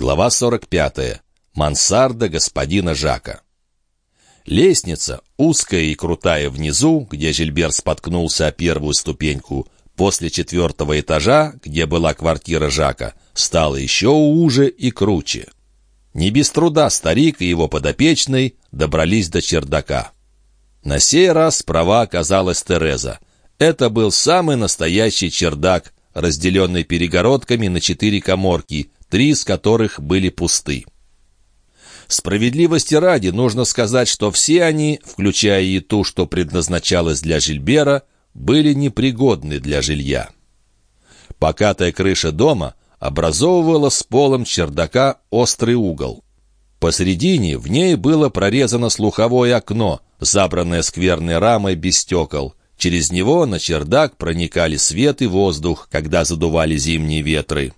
Глава 45. Мансарда господина Жака. Лестница, узкая и крутая внизу, где Жильбер споткнулся о первую ступеньку, после четвертого этажа, где была квартира Жака, стала еще уже и круче. Не без труда старик и его подопечный добрались до чердака. На сей раз справа оказалась Тереза. Это был самый настоящий чердак, разделенный перегородками на четыре коморки, три из которых были пусты. Справедливости ради нужно сказать, что все они, включая и ту, что предназначалась для Жильбера, были непригодны для жилья. Покатая крыша дома образовывала с полом чердака острый угол. Посредине в ней было прорезано слуховое окно, забранное скверной рамой без стекол. Через него на чердак проникали свет и воздух, когда задували зимние ветры.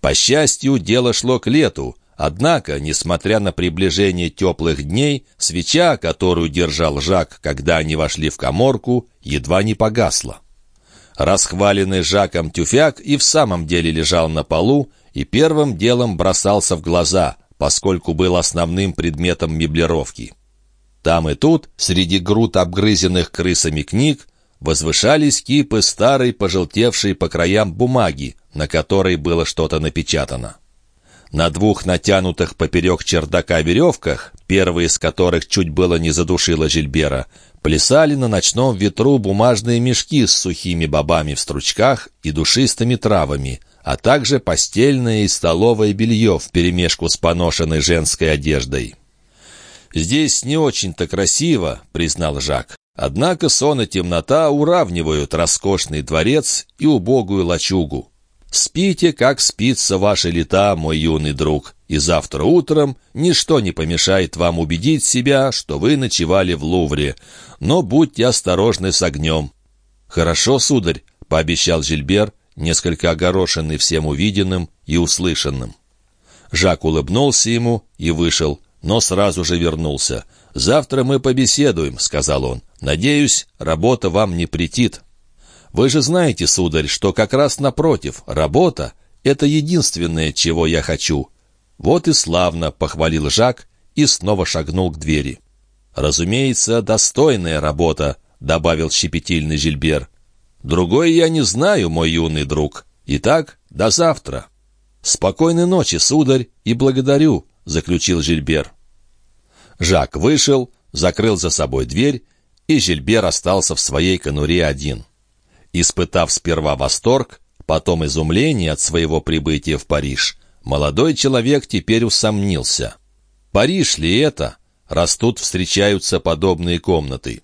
По счастью, дело шло к лету, однако, несмотря на приближение теплых дней, свеча, которую держал Жак, когда они вошли в коморку, едва не погасла. Расхваленный Жаком тюфяк и в самом деле лежал на полу и первым делом бросался в глаза, поскольку был основным предметом меблировки. Там и тут, среди груд обгрызенных крысами книг, возвышались кипы старой, пожелтевшей по краям бумаги, на которой было что-то напечатано. На двух натянутых поперек чердака веревках, первая из которых чуть было не задушила Жильбера, плясали на ночном ветру бумажные мешки с сухими бобами в стручках и душистыми травами, а также постельное и столовое белье вперемешку с поношенной женской одеждой. «Здесь не очень-то красиво», — признал Жак. «Однако сон и темнота уравнивают роскошный дворец и убогую лачугу. Спите, как спится ваши лета, мой юный друг, и завтра утром ничто не помешает вам убедить себя, что вы ночевали в Лувре. Но будьте осторожны с огнем». «Хорошо, сударь», — пообещал Жильбер, несколько огорошенный всем увиденным и услышанным. Жак улыбнулся ему и вышел, но сразу же вернулся. «Завтра мы побеседуем», — сказал он. «Надеюсь, работа вам не претит». Вы же знаете, сударь, что как раз напротив, работа — это единственное, чего я хочу». «Вот и славно», — похвалил Жак и снова шагнул к двери. «Разумеется, достойная работа», — добавил щепетильный Жильбер. «Другой я не знаю, мой юный друг. Итак, до завтра». «Спокойной ночи, сударь, и благодарю», — заключил Жильбер. Жак вышел, закрыл за собой дверь, и Жильбер остался в своей конуре один. Испытав сперва восторг, потом изумление от своего прибытия в Париж, молодой человек теперь усомнился. Париж ли это, раз тут встречаются подобные комнаты?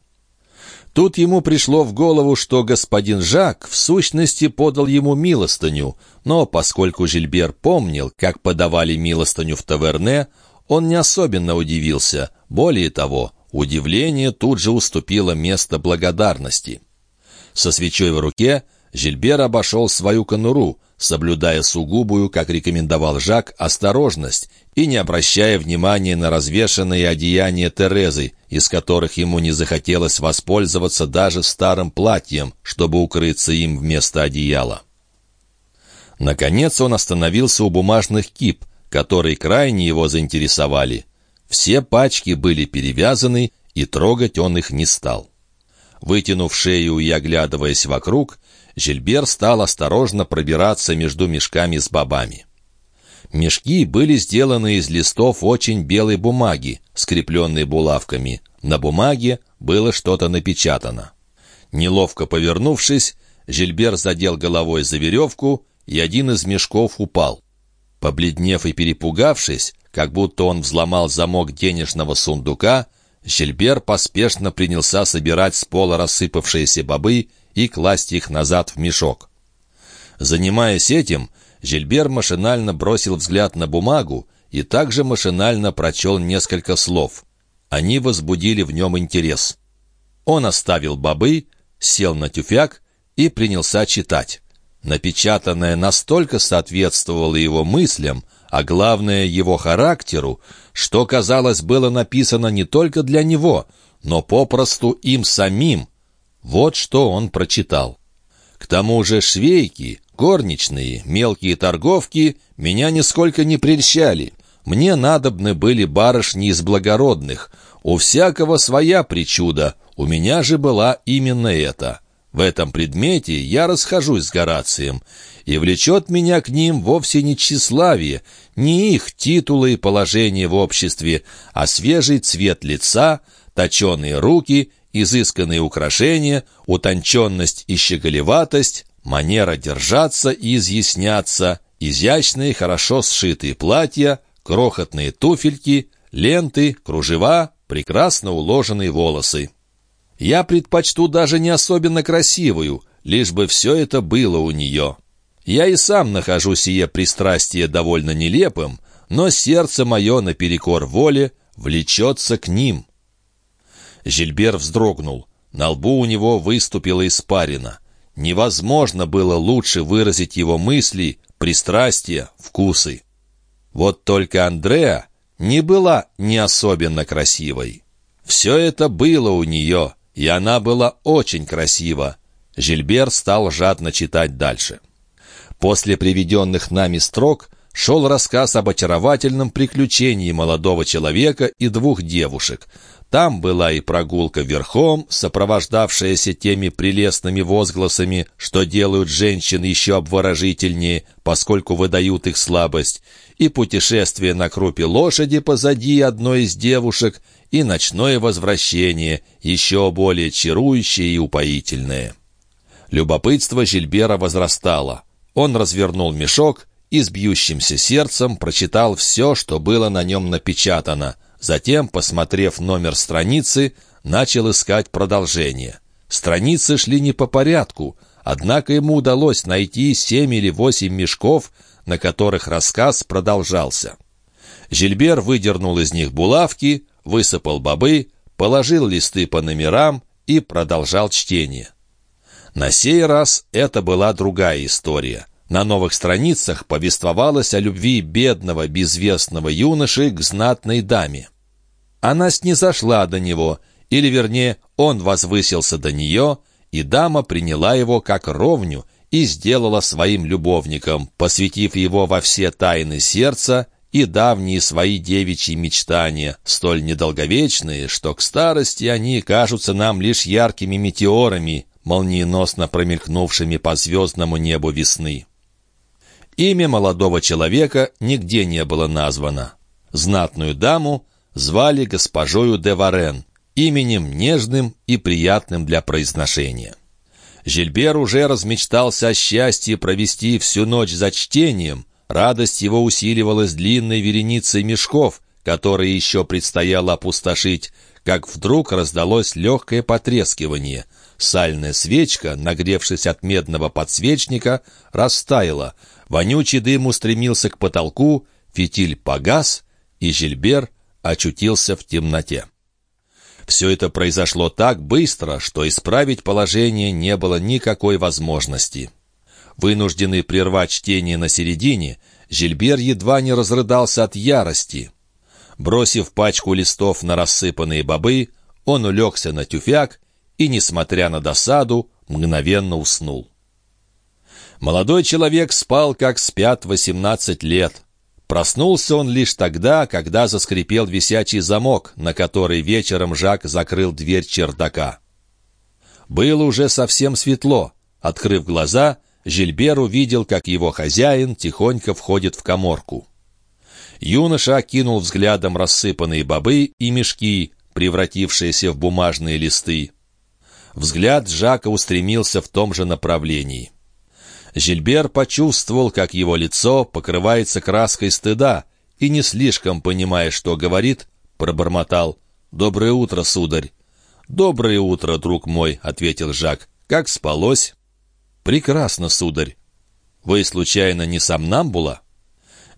Тут ему пришло в голову, что господин Жак в сущности подал ему милостыню, но поскольку Жильбер помнил, как подавали милостыню в таверне, он не особенно удивился. Более того, удивление тут же уступило место благодарности. Со свечой в руке Жильбер обошел свою конуру, соблюдая сугубую, как рекомендовал Жак, осторожность и не обращая внимания на развешанные одеяния Терезы, из которых ему не захотелось воспользоваться даже старым платьем, чтобы укрыться им вместо одеяла. Наконец он остановился у бумажных кип, которые крайне его заинтересовали. Все пачки были перевязаны, и трогать он их не стал. Вытянув шею и оглядываясь вокруг, Жильбер стал осторожно пробираться между мешками с бобами. Мешки были сделаны из листов очень белой бумаги, скрепленной булавками. На бумаге было что-то напечатано. Неловко повернувшись, Жильбер задел головой за веревку, и один из мешков упал. Побледнев и перепугавшись, как будто он взломал замок денежного сундука, Жильбер поспешно принялся собирать с пола рассыпавшиеся бобы и класть их назад в мешок. Занимаясь этим, Жильбер машинально бросил взгляд на бумагу и также машинально прочел несколько слов. Они возбудили в нем интерес. Он оставил бобы, сел на тюфяк и принялся читать. Напечатанное настолько соответствовало его мыслям, а главное его характеру, что, казалось, было написано не только для него, но попросту им самим. Вот что он прочитал. К тому же швейки, Горничные, мелкие торговки меня нисколько не прельщали. Мне надобны были барышни из благородных. У всякого своя причуда, у меня же была именно эта. В этом предмете я расхожусь с Горацием, и влечет меня к ним вовсе не тщеславие, не их титулы и положение в обществе, а свежий цвет лица, точеные руки, изысканные украшения, утонченность и щеголеватость, манера держаться и изъясняться, изящные, хорошо сшитые платья, крохотные туфельки, ленты, кружева, прекрасно уложенные волосы. Я предпочту даже не особенно красивую, лишь бы все это было у нее. Я и сам нахожу сие пристрастие довольно нелепым, но сердце мое наперекор воле влечется к ним. Жильбер вздрогнул. На лбу у него выступила испарина. Невозможно было лучше выразить его мысли, пристрастия, вкусы. Вот только Андреа не была не особенно красивой. Все это было у нее, и она была очень красива. Жильбер стал жадно читать дальше. После приведенных нами строк шел рассказ об очаровательном приключении молодого человека и двух девушек. Там была и прогулка верхом, сопровождавшаяся теми прелестными возгласами, что делают женщин еще обворожительнее, поскольку выдают их слабость, и путешествие на крупе лошади позади одной из девушек, и ночное возвращение, еще более чарующее и упоительное. Любопытство Жильбера возрастало. Он развернул мешок и с бьющимся сердцем прочитал все, что было на нем напечатано. Затем, посмотрев номер страницы, начал искать продолжение. Страницы шли не по порядку, однако ему удалось найти семь или восемь мешков, на которых рассказ продолжался. Жильбер выдернул из них булавки, высыпал бобы, положил листы по номерам и продолжал чтение. На сей раз это была другая история. На новых страницах повествовалось о любви бедного, безвестного юноши к знатной даме. Она снизошла до него, или, вернее, он возвысился до нее, и дама приняла его как ровню и сделала своим любовником, посвятив его во все тайны сердца и давние свои девичьи мечтания, столь недолговечные, что к старости они кажутся нам лишь яркими метеорами, молниеносно промелькнувшими по звездному небу весны. Имя молодого человека нигде не было названо. Знатную даму звали госпожою де Варен, именем нежным и приятным для произношения. Жильбер уже размечтался о счастье провести всю ночь за чтением. Радость его усиливалась длинной вереницей мешков, которые еще предстояло опустошить, как вдруг раздалось легкое потрескивание. Сальная свечка, нагревшись от медного подсвечника, растаяла — Вонючий дым устремился к потолку, фитиль погас, и Жильбер очутился в темноте. Все это произошло так быстро, что исправить положение не было никакой возможности. Вынужденный прервать чтение на середине, Жильбер едва не разрыдался от ярости. Бросив пачку листов на рассыпанные бобы, он улегся на тюфяк и, несмотря на досаду, мгновенно уснул. Молодой человек спал, как спят восемнадцать лет. Проснулся он лишь тогда, когда заскрипел висячий замок, на который вечером Жак закрыл дверь чердака. Было уже совсем светло. Открыв глаза, Жильбер увидел, как его хозяин тихонько входит в коморку. Юноша окинул взглядом рассыпанные бобы и мешки, превратившиеся в бумажные листы. Взгляд Жака устремился в том же направлении. Жильбер почувствовал, как его лицо покрывается краской стыда, и, не слишком понимая, что говорит, пробормотал «Доброе утро, сударь». «Доброе утро, друг мой», — ответил Жак. «Как спалось?» «Прекрасно, сударь». «Вы, случайно, не сомнамбула?»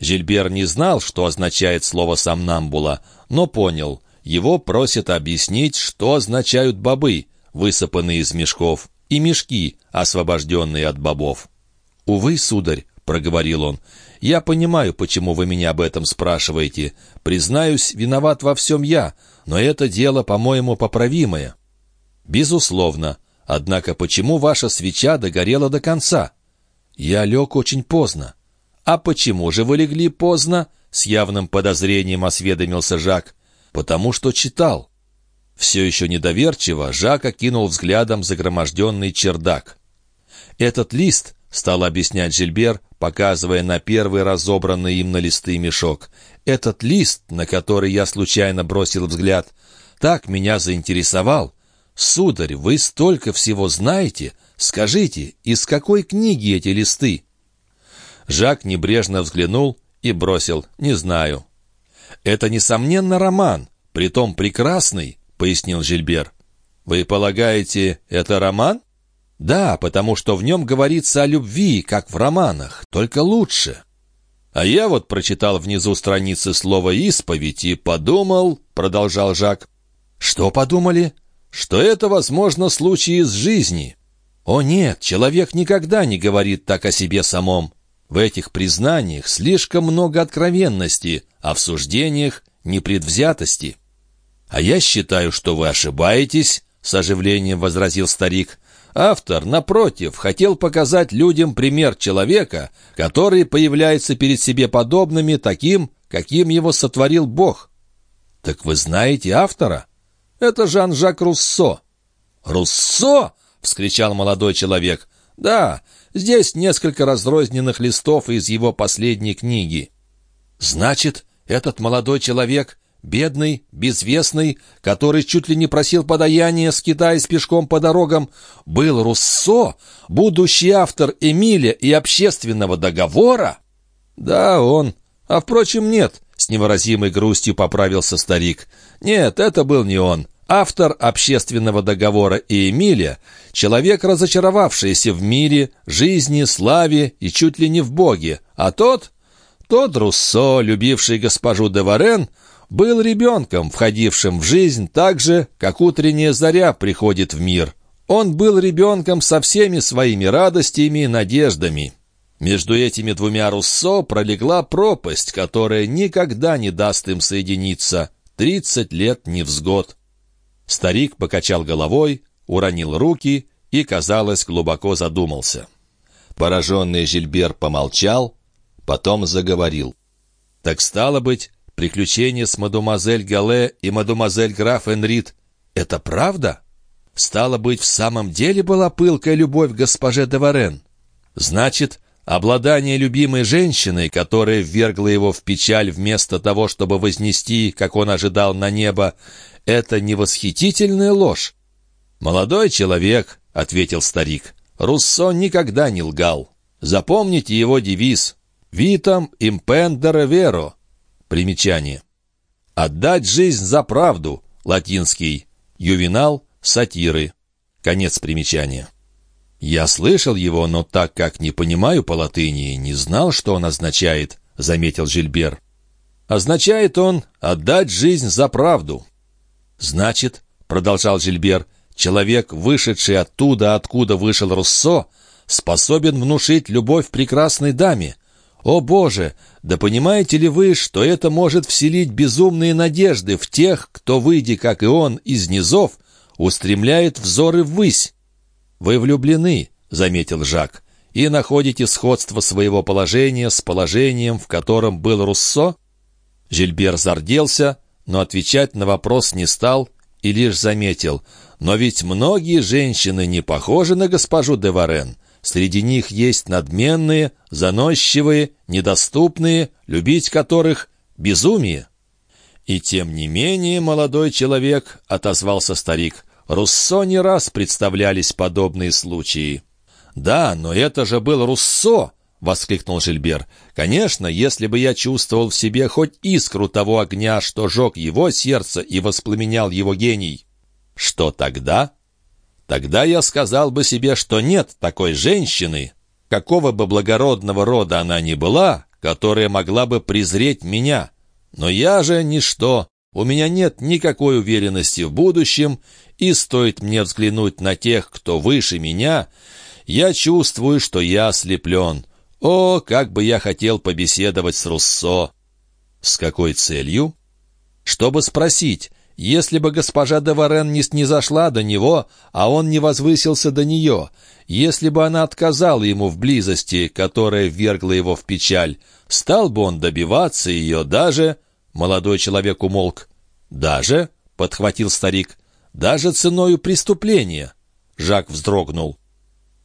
Жильбер не знал, что означает слово «сомнамбула», но понял. Его просят объяснить, что означают бобы, высыпанные из мешков, и мешки, освобожденные от бобов. «Увы, сударь», — проговорил он, — «я понимаю, почему вы меня об этом спрашиваете. Признаюсь, виноват во всем я, но это дело, по-моему, поправимое». «Безусловно. Однако почему ваша свеча догорела до конца?» «Я лег очень поздно». «А почему же вы легли поздно?» — с явным подозрением осведомился Жак. «Потому что читал». Все еще недоверчиво Жак окинул взглядом загроможденный чердак. «Этот лист», — стал объяснять Жильбер, показывая на первый разобранный им на листы мешок, «этот лист, на который я случайно бросил взгляд, так меня заинтересовал. Сударь, вы столько всего знаете, Скажите, из какой книги эти листы?» Жак небрежно взглянул и бросил «Не знаю». «Это, несомненно, роман, притом прекрасный», — пояснил Жильбер. «Вы полагаете, это роман?» «Да, потому что в нем говорится о любви, как в романах, только лучше». «А я вот прочитал внизу страницы слова «исповедь» и подумал», — продолжал Жак. «Что подумали?» «Что это, возможно, случай из жизни. О нет, человек никогда не говорит так о себе самом. В этих признаниях слишком много откровенности, а в суждениях — непредвзятости. «А я считаю, что вы ошибаетесь», — с оживлением возразил старик. Автор, напротив, хотел показать людям пример человека, который появляется перед себе подобными таким, каким его сотворил Бог. «Так вы знаете автора?» «Это Жан-Жак Руссо». «Руссо!» — вскричал молодой человек. «Да, здесь несколько разрозненных листов из его последней книги». «Значит, этот молодой человек, бедный, безвестный, который чуть ли не просил подаяния, скитаясь пешком по дорогам, был Руссо, будущий автор Эмиля и общественного договора?» «Да, он. А, впрочем, нет», — с невыразимой грустью поправился старик. «Нет, это был не он. Автор общественного договора и Эмиля — человек, разочаровавшийся в мире, жизни, славе и чуть ли не в Боге, а тот, тот Руссо, любивший госпожу де Варен, был ребенком, входившим в жизнь так же, как утренняя заря приходит в мир. Он был ребенком со всеми своими радостями и надеждами. Между этими двумя Руссо пролегла пропасть, которая никогда не даст им соединиться. Тридцать лет невзгод. Старик покачал головой, уронил руки и, казалось, глубоко задумался. Пораженный Жильбер помолчал, потом заговорил. «Так стало быть, приключения с мадемуазель Гале и мадемуазель граф Энрит — это правда? Стало быть, в самом деле была пылкая любовь к госпоже де Варен? Значит, обладание любимой женщиной, которая ввергла его в печаль вместо того, чтобы вознести, как он ожидал, на небо, это не восхитительная ложь? «Молодой человек», — ответил старик, — «Руссо никогда не лгал. Запомните его девиз «Витам импендере веро». Примечание. «Отдать жизнь за правду», латинский, ювенал, сатиры. Конец примечания. «Я слышал его, но так как не понимаю по латыни, не знал, что он означает», — заметил Жильбер. «Означает он отдать жизнь за правду». «Значит», — продолжал Жильбер, — «человек, вышедший оттуда, откуда вышел Руссо, способен внушить любовь прекрасной даме. О, Боже, да понимаете ли вы, что это может вселить безумные надежды в тех, кто, выйдя, как и он, из низов, устремляет взоры ввысь?» «Вы влюблены», — заметил Жак, — «и находите сходство своего положения с положением, в котором был Руссо?» Жильбер зарделся, но отвечать на вопрос не стал и лишь заметил, «Но ведь многие женщины не похожи на госпожу де Варен. Среди них есть надменные, заносчивые, недоступные, любить которых — безумие». «И тем не менее, молодой человек», — отозвался старик, «Руссо не раз представлялись подобные случаи». «Да, но это же был Руссо!» — воскликнул Жильбер. «Конечно, если бы я чувствовал в себе хоть искру того огня, что жег его сердце и воспламенял его гений». «Что тогда?» «Тогда я сказал бы себе, что нет такой женщины, какого бы благородного рода она ни была, которая могла бы презреть меня. Но я же ничто, у меня нет никакой уверенности в будущем, и стоит мне взглянуть на тех, кто выше меня, я чувствую, что я ослеплен». О, как бы я хотел побеседовать с Руссо! С какой целью? Чтобы спросить, Если бы госпожа де Варен не снизошла до него, а он не возвысился до нее, если бы она отказала ему в близости, которая ввергла его в печаль, стал бы он добиваться ее даже... Молодой человек умолк. «Даже?» — подхватил старик. «Даже ценою преступления!» Жак вздрогнул.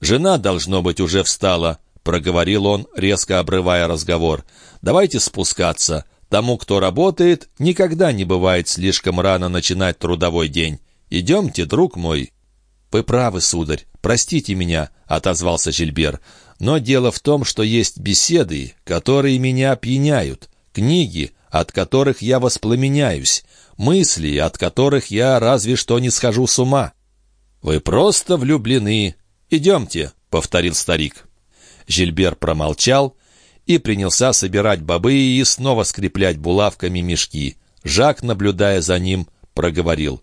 «Жена, должно быть, уже встала», — проговорил он, резко обрывая разговор. «Давайте спускаться. Тому, кто работает, никогда не бывает слишком рано начинать трудовой день. Идемте, друг мой». «Вы правы, сударь, простите меня», — отозвался Жильбер. «Но дело в том, что есть беседы, которые меня опьяняют, книги, от которых я воспламеняюсь, мысли, от которых я разве что не схожу с ума». «Вы просто влюблены. Идемте», — повторил старик. Жильбер промолчал, и принялся собирать бобы и снова скреплять булавками мешки. Жак, наблюдая за ним, проговорил.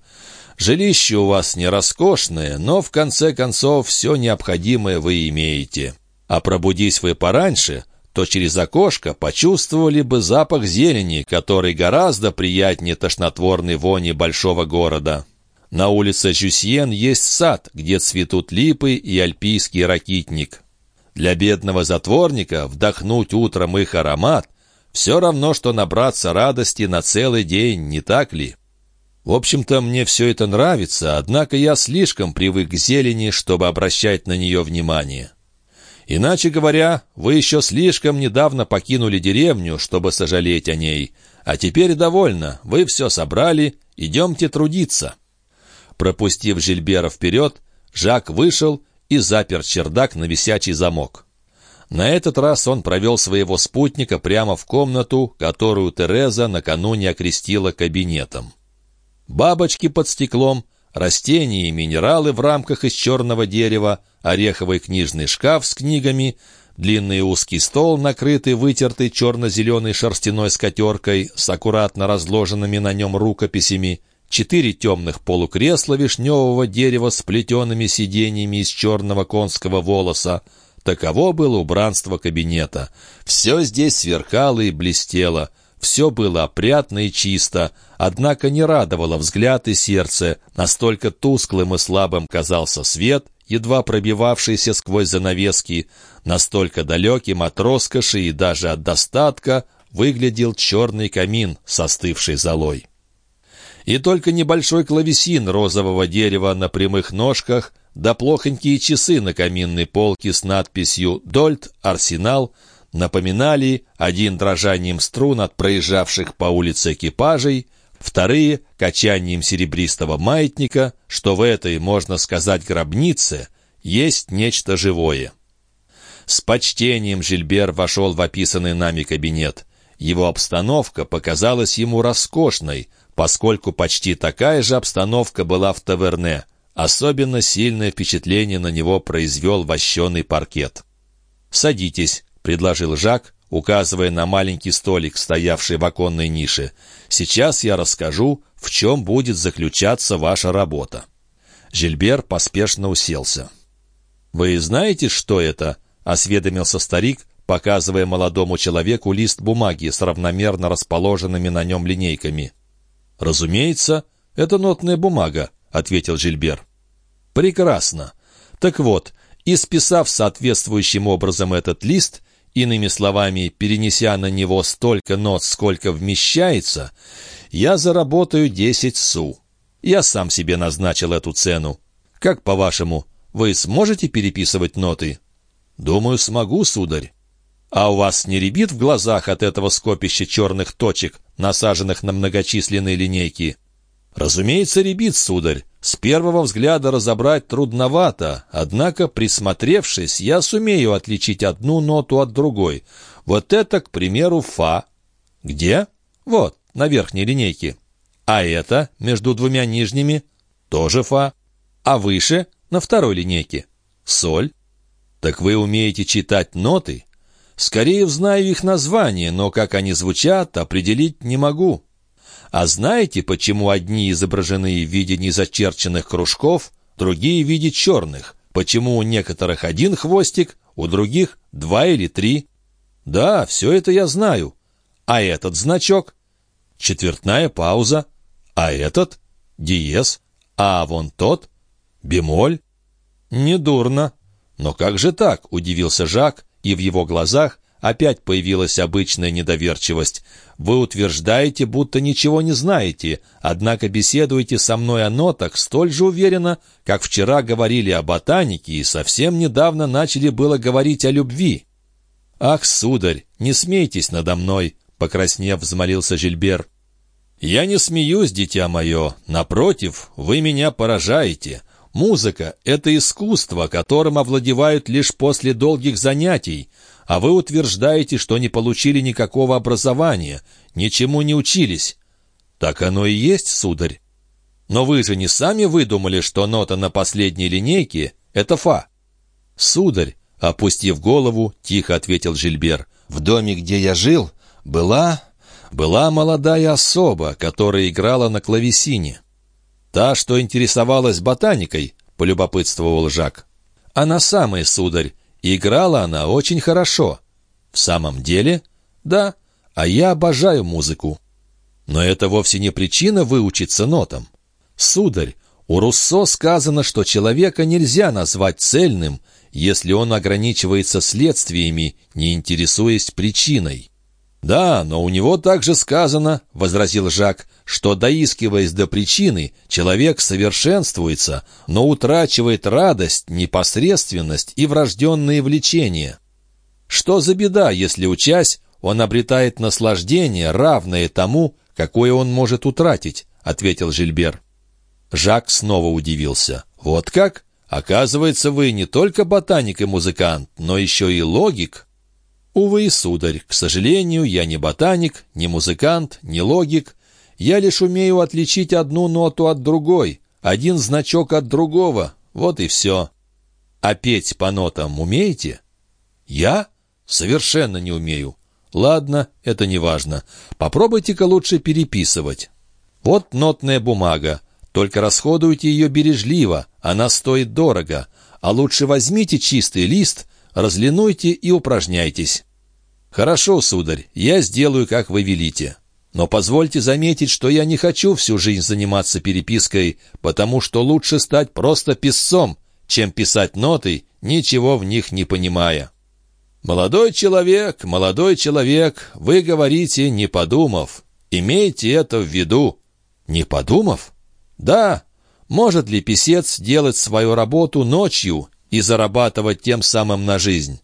«Жилище у вас не роскошное, но в конце концов все необходимое вы имеете. А пробудись вы пораньше, то через окошко почувствовали бы запах зелени, который гораздо приятнее тошнотворной вони большого города. На улице Жюсьен есть сад, где цветут липы и альпийский ракитник. Для бедного затворника вдохнуть утром их аромат все равно, что набраться радости на целый день, не так ли? В общем-то, мне все это нравится, однако я слишком привык к зелени, чтобы обращать на нее внимание. Иначе говоря, вы еще слишком недавно покинули деревню, чтобы сожалеть о ней. А теперь довольно, вы все собрали, идемте трудиться». Пропустив Жильбера вперед, Жак вышел и запер чердак на висячий замок. На этот раз он провел своего спутника прямо в комнату, которую Тереза накануне окрестила кабинетом. Бабочки под стеклом, растения и минералы в рамках из черного дерева, ореховый книжный шкаф с книгами, длинный узкий стол, накрытый вытертой черно-зеленой шерстяной скатеркой с аккуратно разложенными на нем рукописями, четыре темных полукресла вишневого дерева с плетеными сиденьями из черного конского волоса. Таково было убранство кабинета. Все здесь сверкало и блестело. Все было опрятно и чисто, однако не радовало взгляд и сердце. Настолько тусклым и слабым казался свет, едва пробивавшийся сквозь занавески, настолько далеким от роскоши и даже от достатка выглядел черный камин с остывшей золой и только небольшой клавесин розового дерева на прямых ножках, да плохонькие часы на каминной полке с надписью «Дольт Арсенал» напоминали один дрожанием струн от проезжавших по улице экипажей, вторые — качанием серебристого маятника, что в этой, можно сказать, гробнице есть нечто живое. С почтением Жильбер вошел в описанный нами кабинет. Его обстановка показалась ему роскошной — поскольку почти такая же обстановка была в таверне. Особенно сильное впечатление на него произвел вощеный паркет. «Садитесь», — предложил Жак, указывая на маленький столик, стоявший в оконной нише. «Сейчас я расскажу, в чем будет заключаться ваша работа». Жильбер поспешно уселся. «Вы знаете, что это?» — осведомился старик, показывая молодому человеку лист бумаги с равномерно расположенными на нем линейками. «Разумеется, это нотная бумага», — ответил Жильбер. «Прекрасно. Так вот, исписав соответствующим образом этот лист, иными словами, перенеся на него столько нот, сколько вмещается, я заработаю десять су. Я сам себе назначил эту цену. Как, по-вашему, вы сможете переписывать ноты?» «Думаю, смогу, сударь». «А у вас не ребит в глазах от этого скопища черных точек, насаженных на многочисленные линейки?» «Разумеется, ребит, сударь. С первого взгляда разобрать трудновато, однако, присмотревшись, я сумею отличить одну ноту от другой. Вот это, к примеру, фа. Где? Вот, на верхней линейке. А это, между двумя нижними, тоже фа. А выше, на второй линейке, соль. Так вы умеете читать ноты?» Скорее знаю их название, но как они звучат, определить не могу. А знаете, почему одни изображены в виде незачерченных кружков, другие в виде черных? Почему у некоторых один хвостик, у других два или три? Да, все это я знаю. А этот значок? Четвертная пауза. А этот? диез, а вон тот — бемоль. Недурно. Но как же так, удивился Жак, и в его глазах опять появилась обычная недоверчивость. Вы утверждаете, будто ничего не знаете, однако беседуете со мной о нотах столь же уверенно, как вчера говорили о ботанике и совсем недавно начали было говорить о любви. «Ах, сударь, не смейтесь надо мной!» — покраснев, взмолился Жильбер. «Я не смеюсь, дитя мое. Напротив, вы меня поражаете. Музыка — это искусство, которым овладевают лишь после долгих занятий, а вы утверждаете, что не получили никакого образования, ничему не учились. Так оно и есть, сударь. Но вы же не сами выдумали, что нота на последней линейке — это фа. Сударь, Опустив голову, тихо ответил Жильбер. «В доме, где я жил, была... была молодая особа, которая играла на клавесине. Та, что интересовалась ботаникой, полюбопытствовал Жак. Она самая, сударь, играла она очень хорошо. В самом деле? Да, а я обожаю музыку. Но это вовсе не причина выучиться нотам. Сударь, у Руссо сказано, что человека нельзя назвать цельным, если он ограничивается следствиями, не интересуясь причиной. «Да, но у него также сказано, — возразил Жак, — что, доискиваясь до причины, человек совершенствуется, но утрачивает радость, непосредственность и врожденные влечения. Что за беда, если, учась, он обретает наслаждение, равное тому, какое он может утратить?» — ответил Жильбер. Жак снова удивился. «Вот как? Оказывается, вы не только ботаник и музыкант, но еще и логик. Увы, сударь, к сожалению, я не ботаник, не музыкант, не логик. Я лишь умею отличить одну ноту от другой, один значок от другого. Вот и все. А петь по нотам умеете? Я? Совершенно не умею. Ладно, это не важно. Попробуйте-ка лучше переписывать. Вот нотная бумага. Только расходуйте ее бережливо, она стоит дорого. А лучше возьмите чистый лист, разлинуйте и упражняйтесь. Хорошо, сударь, я сделаю, как вы велите. Но позвольте заметить, что я не хочу всю жизнь заниматься перепиской, потому что лучше стать просто писцом, чем писать ноты, ничего в них не понимая. «Молодой человек, молодой человек, вы говорите, не подумав. Имейте это в виду». «Не подумав?» Да, может ли писец делать свою работу ночью и зарабатывать тем самым на жизнь?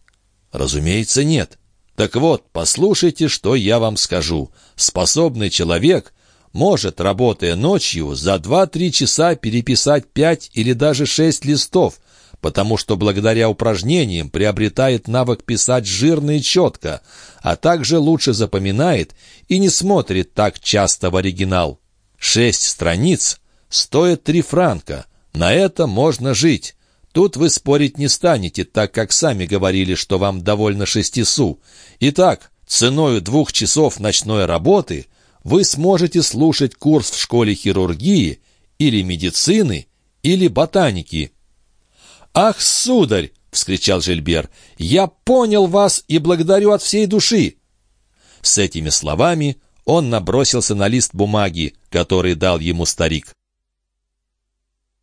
Разумеется, нет. Так вот, послушайте, что я вам скажу. Способный человек может, работая ночью, за 2-3 часа переписать 5 или даже 6 листов, потому что благодаря упражнениям приобретает навык писать жирно и четко, а также лучше запоминает и не смотрит так часто в оригинал. Шесть страниц стоит три франка. На это можно жить. Тут вы спорить не станете, так как сами говорили, что вам довольно шести су. Итак, ценою двух часов ночной работы вы сможете слушать курс в школе хирургии или медицины, или ботаники. «Ах, сударь!» — вскричал Жильбер. «Я понял вас и благодарю от всей души!» С этими словами он набросился на лист бумаги, который дал ему старик.